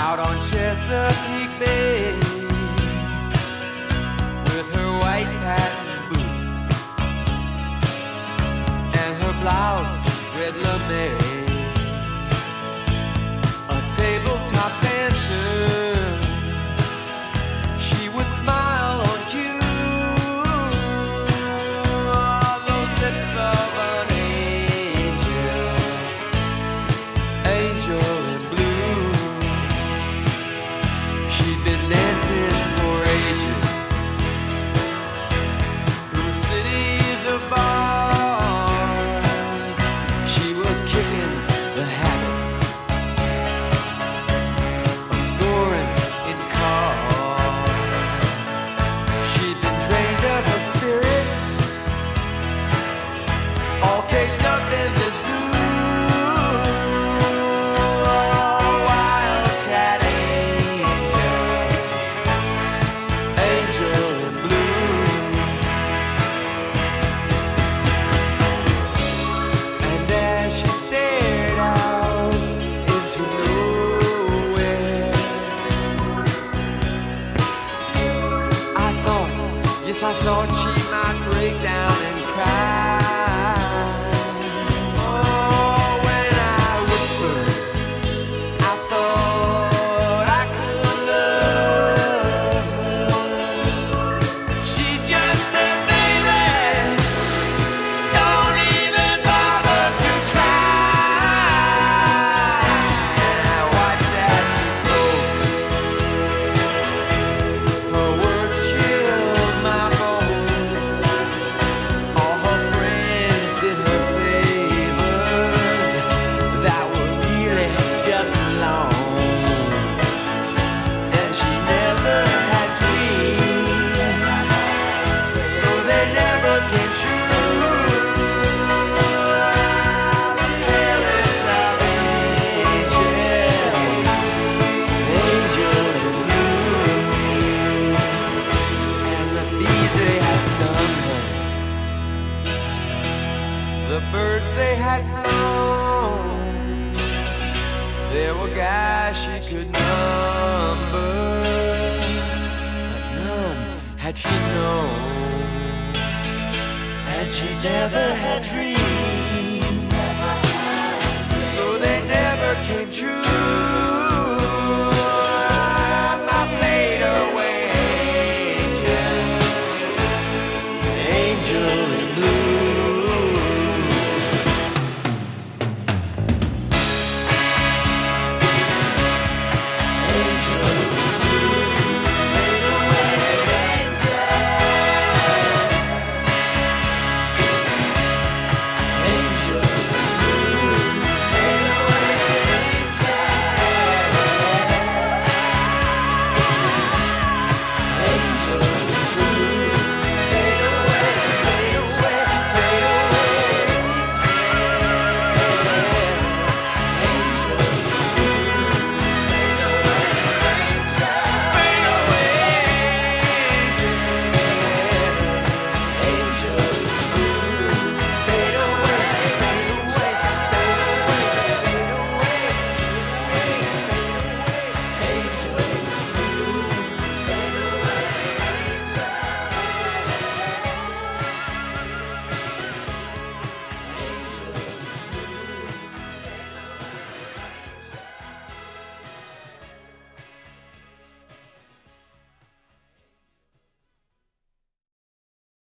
out on Chesapeake Bay with her white patent boots and her blouse red lame. ночі. know that she never had dreams, so they never came true.